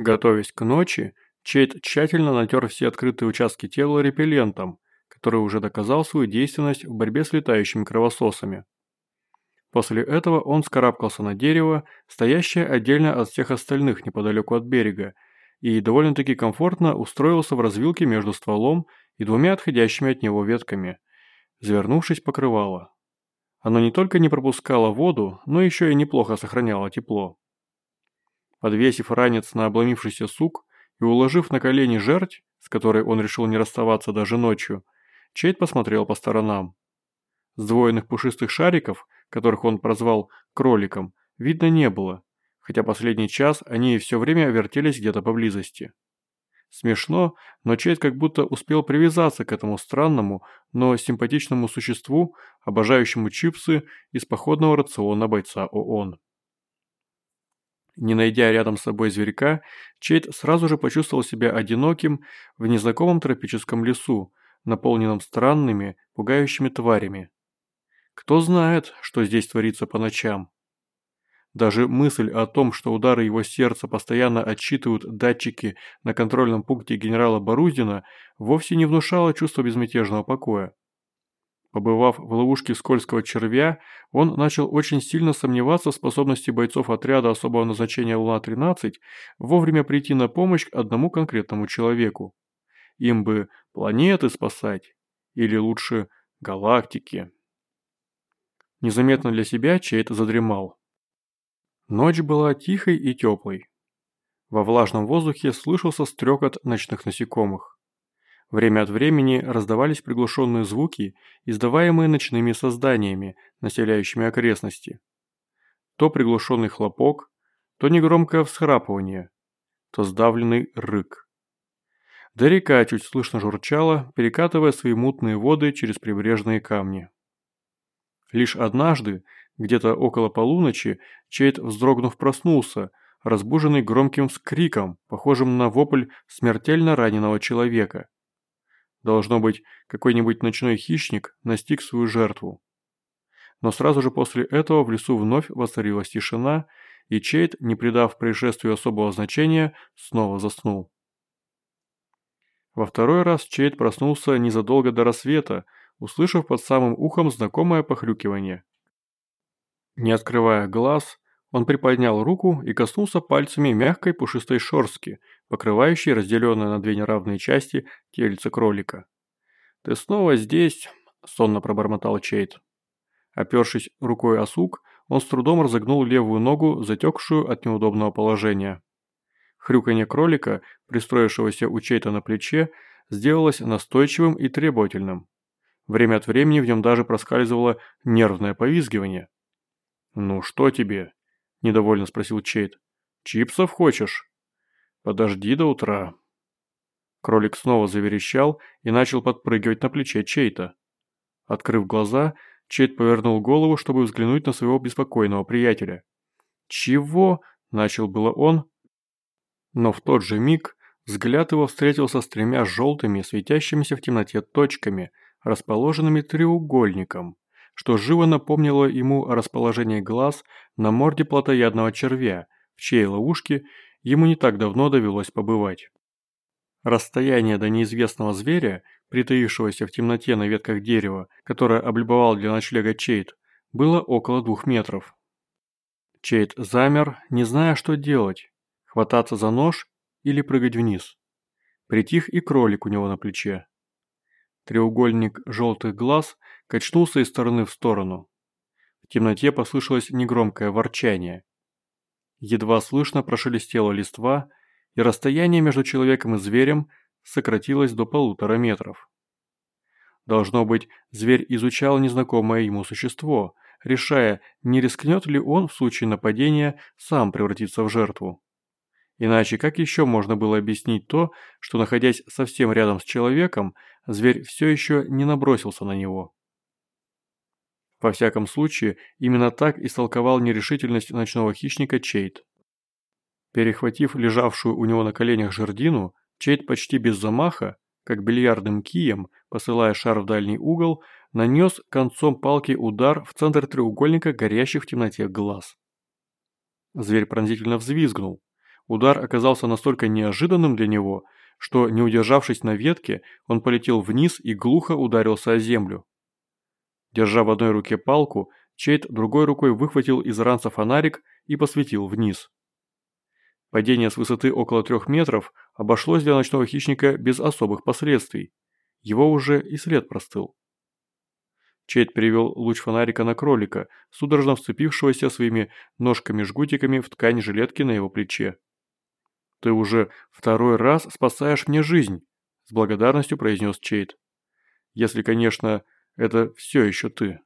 Готовясь к ночи, Чейд тщательно натер все открытые участки тела репеллентом, который уже доказал свою действенность в борьбе с летающими кровососами. После этого он скарабкался на дерево, стоящее отдельно от всех остальных неподалеку от берега, и довольно-таки комфортно устроился в развилке между стволом и двумя отходящими от него ветками, завернувшись покрывало. Оно не только не пропускало воду, но еще и неплохо сохраняло тепло. Подвесив ранец на обломившийся сук и уложив на колени жерть, с которой он решил не расставаться даже ночью, Чейд посмотрел по сторонам. Сдвоенных пушистых шариков, которых он прозвал кроликом, видно не было, хотя последний час они все время вертелись где-то поблизости. Смешно, но Чейд как будто успел привязаться к этому странному, но симпатичному существу, обожающему чипсы из походного рациона бойца ООН. Не найдя рядом с собой зверька, Чейд сразу же почувствовал себя одиноким в незнакомом тропическом лесу, наполненном странными, пугающими тварями. Кто знает, что здесь творится по ночам. Даже мысль о том, что удары его сердца постоянно отсчитывают датчики на контрольном пункте генерала Борузина, вовсе не внушала чувство безмятежного покоя. Побывав в ловушке скользкого червя, он начал очень сильно сомневаться в способности бойцов отряда особого назначения Луна-13 вовремя прийти на помощь одному конкретному человеку. Им бы планеты спасать, или лучше галактики. Незаметно для себя Чейт задремал. Ночь была тихой и теплой. Во влажном воздухе слышался стрекот ночных насекомых. Время от времени раздавались приглушенные звуки, издаваемые ночными созданиями, населяющими окрестности. То приглушенный хлопок, то негромкое всхрапывание, то сдавленный рык. Да река чуть слышно журчала, перекатывая свои мутные воды через прибрежные камни. Лишь однажды, где-то около полуночи Чейд, вздрогнув, проснулся, разбуженный громким скриком, похожим на вопль смертельно раненого человека. Должно быть, какой-нибудь ночной хищник настиг свою жертву. Но сразу же после этого в лесу вновь воцарилась тишина, и Чейд, не придав происшествию особого значения, снова заснул. Во второй раз Чейд проснулся незадолго до рассвета, услышав под самым ухом знакомое похрюкивание. Не открывая глаз, он приподнял руку и коснулся пальцами мягкой пушистой шорстки, покрывающей разделенное на две неравные части тельце кролика. «Ты снова здесь?» – сонно пробормотал Чейт. Опершись рукой о сук, он с трудом разогнул левую ногу, затекшую от неудобного положения. Хрюканье кролика, пристроившегося у Чейта на плече, сделалось настойчивым и требовательным. Время от времени в нем даже проскальзывало нервное повизгивание. «Ну что тебе?» – недовольно спросил Чейд. «Чипсов хочешь?» «Подожди до утра». Кролик снова заверещал и начал подпрыгивать на плече Чейта. Открыв глаза, Чейд повернул голову, чтобы взглянуть на своего беспокойного приятеля. «Чего?» – начал было он. Но в тот же миг взгляд его встретился с тремя желтыми, светящимися в темноте точками, расположенными треугольником что живо напомнило ему о расположении глаз на морде плотоядного червя, в чьей ловушке ему не так давно довелось побывать. Расстояние до неизвестного зверя, притаившегося в темноте на ветках дерева, которое облюбовал для ночлега Чейт, было около двух метров. Чейт замер, не зная, что делать – хвататься за нож или прыгать вниз. Притих и кролик у него на плече. Треугольник желтых глаз качнулся из стороны в сторону. В темноте послышалось негромкое ворчание. Едва слышно прошелестела листва, и расстояние между человеком и зверем сократилось до полутора метров. Должно быть, зверь изучал незнакомое ему существо, решая, не рискнет ли он в случае нападения сам превратиться в жертву. Иначе как еще можно было объяснить то, что, находясь совсем рядом с человеком, зверь все еще не набросился на него? Во всяком случае, именно так истолковал нерешительность ночного хищника Чейт. Перехватив лежавшую у него на коленях жердину, Чейт почти без замаха, как бильярдным кием, посылая шар в дальний угол, нанес концом палки удар в центр треугольника горящих в темноте глаз. Зверь пронзительно взвизгнул, Удар оказался настолько неожиданным для него, что, не удержавшись на ветке, он полетел вниз и глухо ударился о землю. Держа в одной руке палку, Чейт другой рукой выхватил из ранца фонарик и посветил вниз. Падение с высоты около трех метров обошлось для ночного хищника без особых последствий. Его уже и след простыл. Чейт перевел луч фонарика на кролика, судорожно вцепившегося своими ножками-жгутиками в ткань жилетки на его плече. «Ты уже второй раз спасаешь мне жизнь», – с благодарностью произнес Чейт. «Если, конечно, это все еще ты».